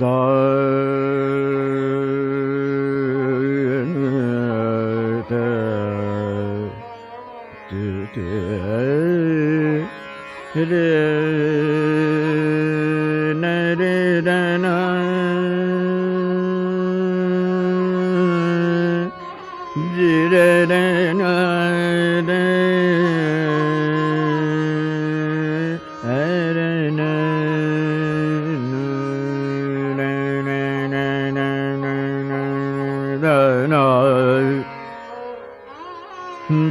da Hmm.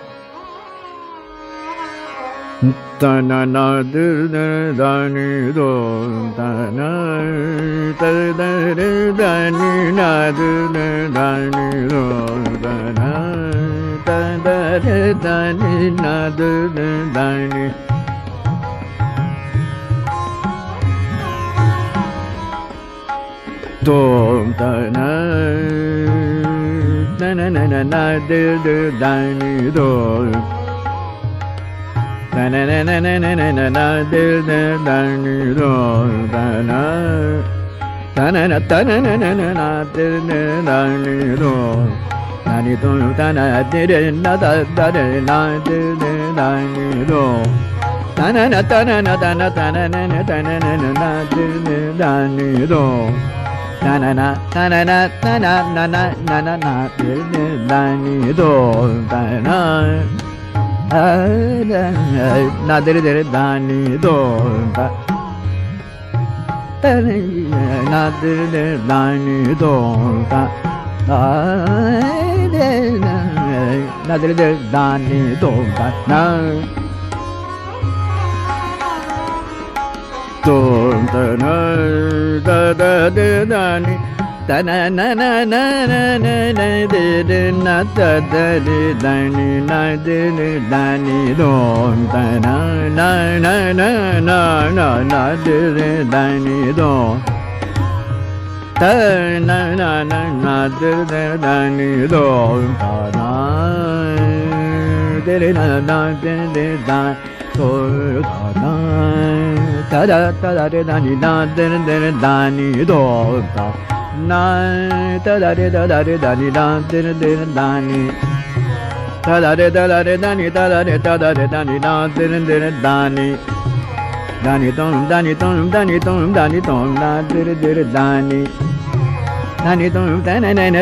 na na du da da ni do da na da da da da ni na du da da ni do da na da da da da ni na du da da ni do da na na na na na du du da ni do da na na na na na na na na do da da ni do da na da na na da na na na na na do da da ni do da ni do da na de na da da de na do da da ni do da na na da na na da na da na na na da na na na na do da da ni do da na na da na na da na na na na na na do da ni do da na na dere dere dani do da na dere dere dani do da na dere dere dani do da na. Do da na da da de dani da na na na na na na na de de na da da de da ni na de de da ni do da na na na na na na na de de da ni do da na na na na de de da ni do da na de de na na de de da do da na da da da da de da ni da de da da da da da da da da da da da de da da de da ni da da de da da de da ni da de de da ni da ni tom da ni tom da ni tom da ni tom da de de da ni da ni tom da na na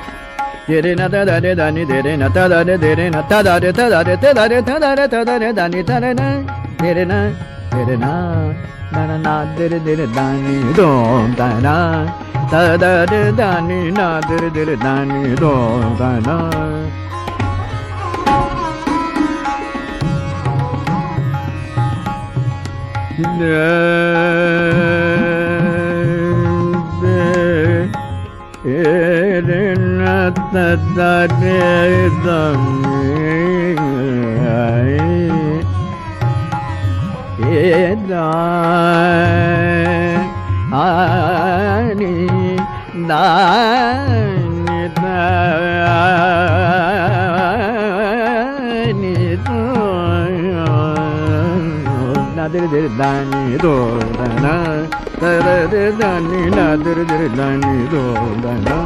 Dere na da da da ni dere na da dere na da da da da da da ni da na dere na dere na na na dere dere da ni do na da da ni na dere dere da ni do na Yeah. Dani, Dani, Dani, Dani, Dani, Dani, Dani, Dani, Dani, Dani, Dani, Dani, Dani, ni da ni do na dir dir da ni do da na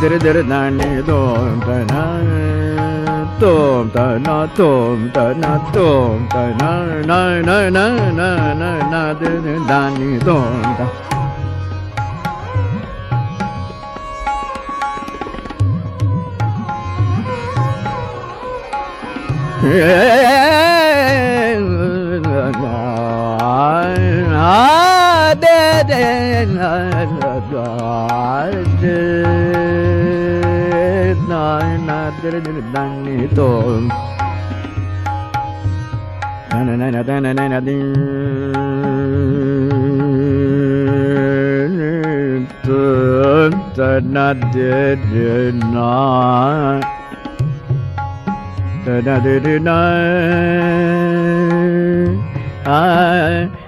da da dir da ni na dir dir da ni do da na dir dir da ni do da na tom ta na tom ta na tom ta na na na na na na na dir dir da ni do da da da da da I da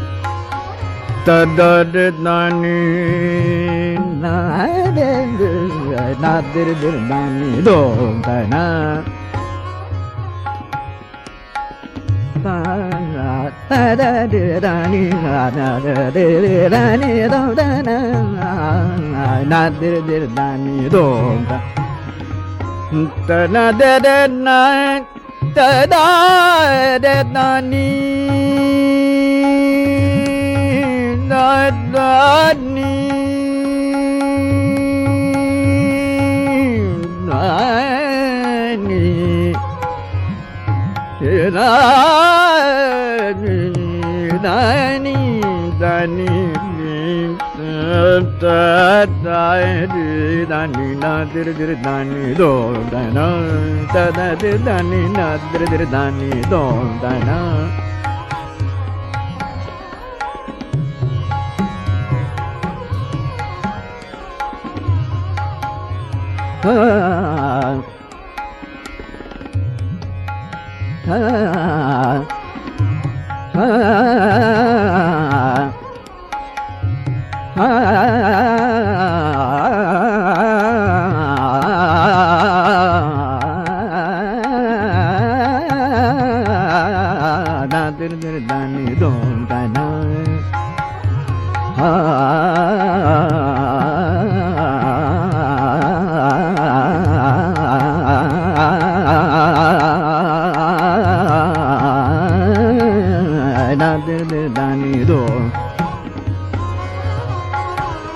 da da da da da na dir dir da ni do da na da da da da ni na na dir dir da ni do da na da da da da da ni na da da da da ni do da na na dir dir da ni do da da na da da na da da da da ni da da da da ni na da da da ni do da na ah ah da dir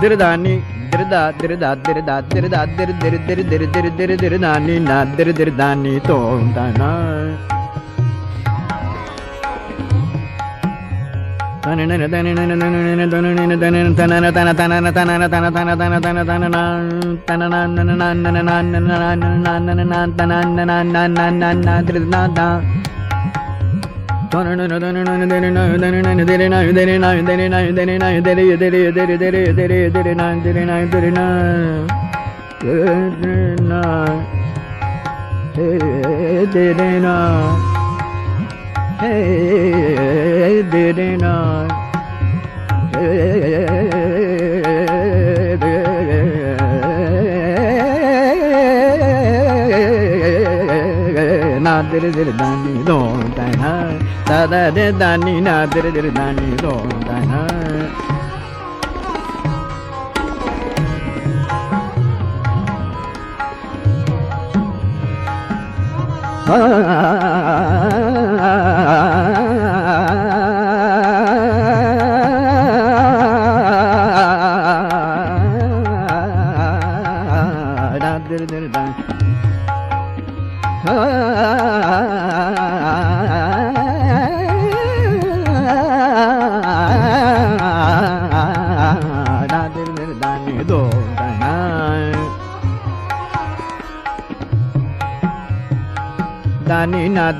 da ni do da na da da de da ni na dir dir dir dir dir dir da dir da dir dir dir dir dir dir dir da ni na dir dir da ni do da na dere dere dani don dai na தரது தனி நா திரு திரு தனி row தன ஆ.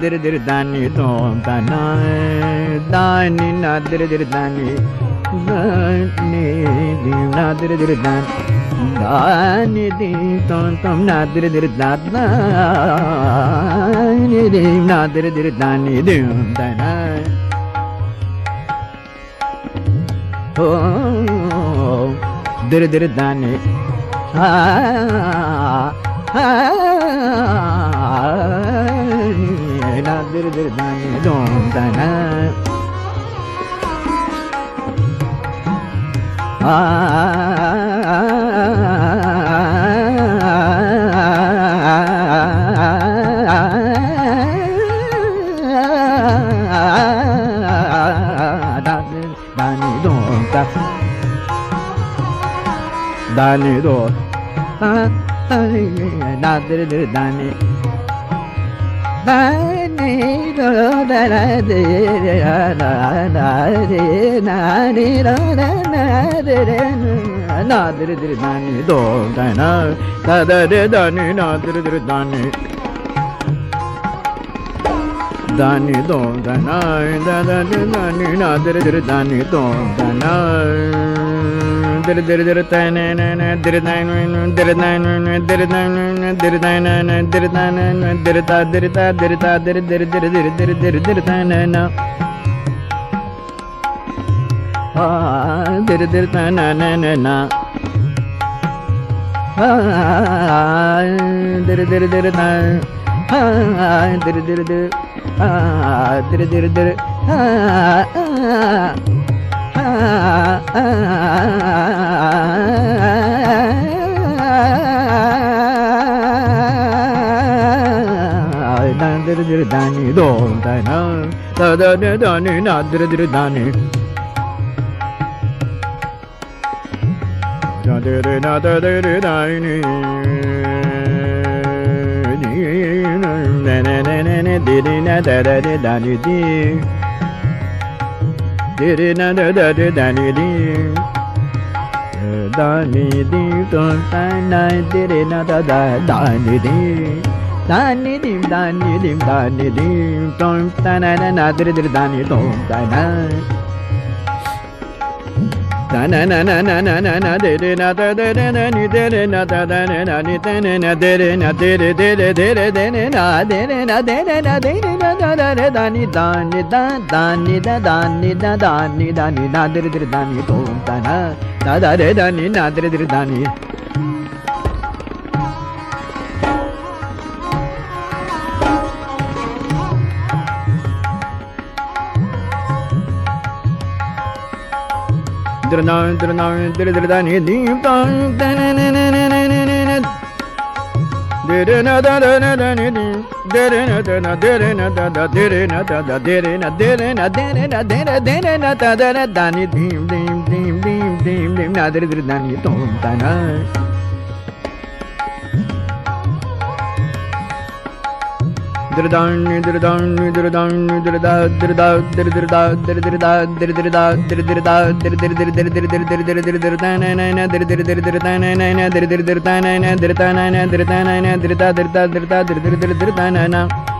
दिर दिर दानी तो दाना दानी ना दिर दिर दानी दानी दी ना दिर दिर दान दानी दी तो तुम ना दिर दिर दाना दी ना दिर दिर दानी दी दाना ओ दिर दिर दानी हा हा da da da da. Da da da. Dani do. Da da da da da da dani do da na da da de dani na dir dir dani Dani do da na da da de dani na dir dir dani do da Ah, dere dere dani don da na da da da da ni na dere dere dani da dere na da dere dani ni ni na na na na dere na da da da dani di diri na da da da da ni di da do da na diri na da da da ni di da ni di da ni di da do da na na na diri diri da ni do da da da da da ni dim dim dim dim dim dim na dir dir da ni tom ta na Dirdan dirdan dirdan dirda dirda dir dirda dir dirda dir dirda dir dirda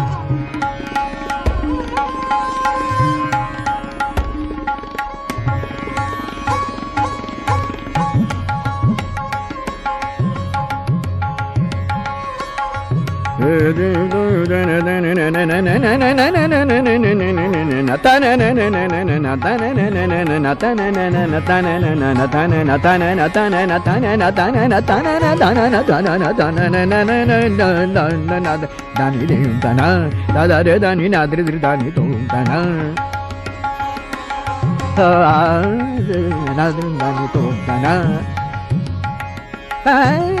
Ah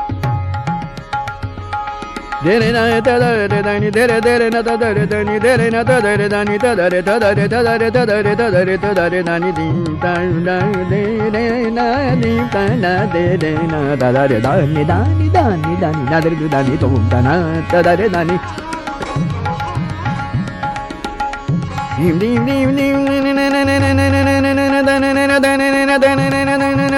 dere na ta da re da ni dere dere na ta da re da ni dere na ta da re da ni ta da re ta da re ta da re ta da re ta da re ta da re na ni din ta da de de na ni ta na de de na da da re da ni da ni da ni da ni na da re da ni to da na ta da re da ni dim dim dim dim na na na na na na na na na na na na na na na